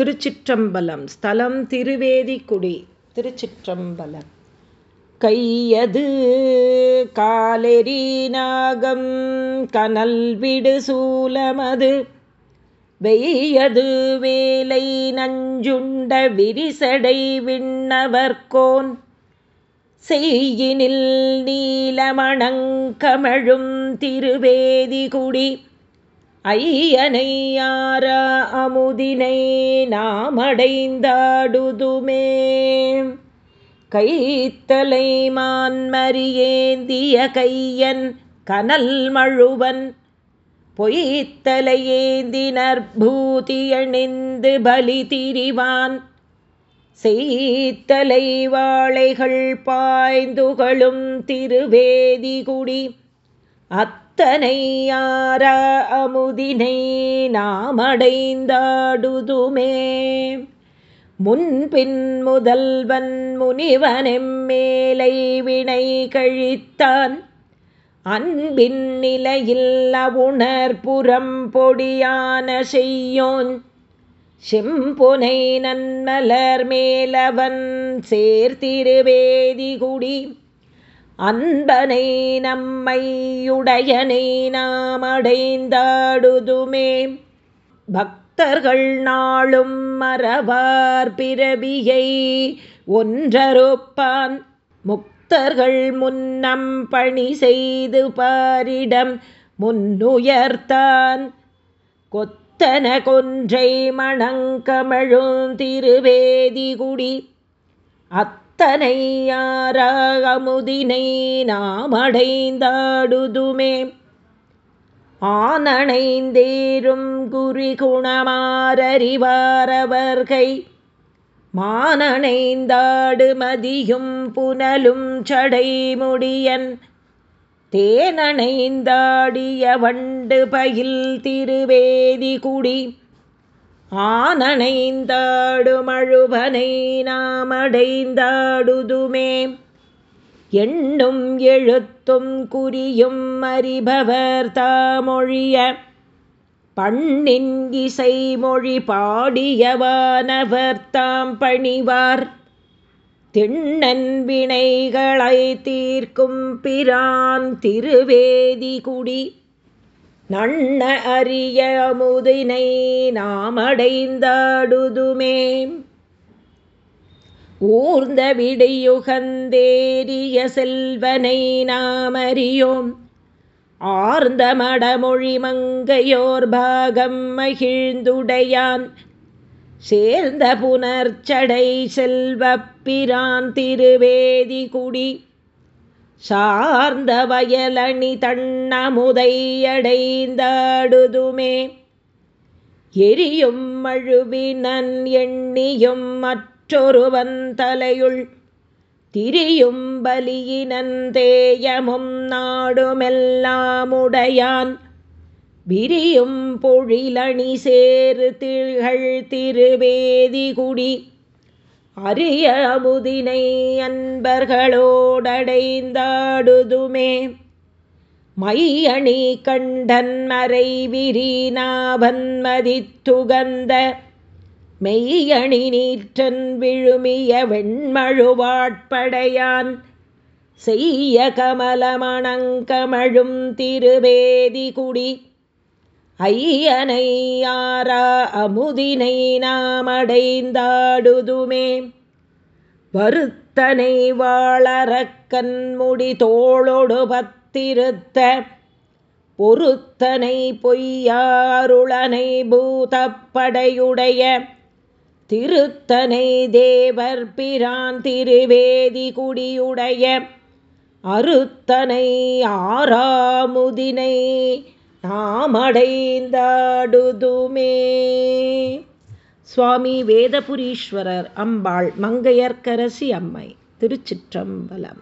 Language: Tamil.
திருச்சிற்றம்பலம் ஸ்தலம் திருவேதிக்குடி. திருச்சிற்றம்பலம். கையது காலெறி நாகம் கனல் விடு சூலமது. வெய்யது வேலை நஞ்சுண்ட விரிசடை விண்ணவர்கோன் செய்யினில் நீலமணங்கமழும் திருவேதிகுடி. ஐயனையார அமுதினை நாமடைந்தாடுதுமே. கைத்தலை மான்மரியேந்திய கையன் கனல் மழுவன் பொய்த்தலையேந்தினர் பூதியணிந்து பலி திரிவான். செய்த்தலை வாழைகள் பாய்ந்துகளும் திருவேதிகுடி அத்தனை யார அமுதினை நாமடைந்தாடுதுமே முன்பின் முதல்வன் முனிவனெம்மேலை வினை கழித்தான். அன்பின் நிலையில் அவுணர்புறம் பொடியான செய்யோன். செம்புனை நன்மலர் மேலவன் சேர்த்திருவேதிகுடி அன்பனை நம்மையுடையனை நாம் அடைந்தாடுதுமே. பக்தர்கள் நாளும் மறவார் பிறவியை ஒன்றறுப்பான். முக்தர்கள் முன்னம் பணி செய்து பாரிடம் முன்னுயர்த்தான். கொத்தன கொன்றை மணங்கமழும் திருவேதிகுடி அத் அத்தனை அத்தனையாரமுதினை நாம் அடைந்தாடுதுமே. ஆனணைந்தேரும் குறிகுணமாரறிவாரவர்கை மானணைந்தாடு மதியும் புனலும் சடைமுடியன். தேனணைந்தாடிய வண்டு பயில் திருவேதி குடி ஆனனைந்தாடுமழுவனை நாம் அடைந்தாடுதுமே எண்ணும் எழுத்தும் குறியும் அறிபவர் தாமொழிய. பண்ணின் இசை மொழி பாடியவானவர் தாம் பணிவார். திண்ணன் வினைகளை தீர்க்கும் பிரான் திருவேதி குடி நண்ண அரிய அமுதினை நாமடைந்தாடுதுமே ஊர்ந்த விடையுகந்தேரிய செல்வனை நாமறியோம் ஆர்ந்த மடமொழி மங்கையோர் பாகம் மகிழ்ந்துடையான். சேர்ந்த புனர்ச்சடை செல்வப்பிரான் திருவேதி குடி சார்ந்த வயலணி தண்ணமுதையடைந்தாடுதுமே எரியும் மழுவினன் எண்ணியும் மற்றொருவன் தலையுள். திரியும் பலியினன் தேயமும் நாடுமெல்லாமுடையான். விரியும் பொழிலணி சேரு திகழ் திருவேதிகுடி அரிய அமுதினை அன்பர்களோடடைந்தாடுதுமே. மையணி கண்டன் மறை விரீநாபன்மதித்துகந்த மெய்யணி நீற்றன் விழுமிய வெண்மழுவாட்படையான். செய்ய கமலமணங்கமழும் திருவேதி குடி திருவேதிகுடி ஐயனையாரா அமுதினை நாம் அடைந்தாடுதுமே. வருத்தனை வாழறக்கண்முடி தோளொடு பத்திருத்த பொருத்தனை பொய்யாருளனை பூதப்படையுடைய. திருத்தனை தேவர் பிரான் திருவேதி குடியுடைய. அறுத்தனை ஆறாமுதினை நாமடைந்தாடுதுமே. சுவாமி வேதபுரீஸ்வரர் அம்பாள் மங்கையர்க்கரசி அம்மை திருச்சிற்றம்பலம்.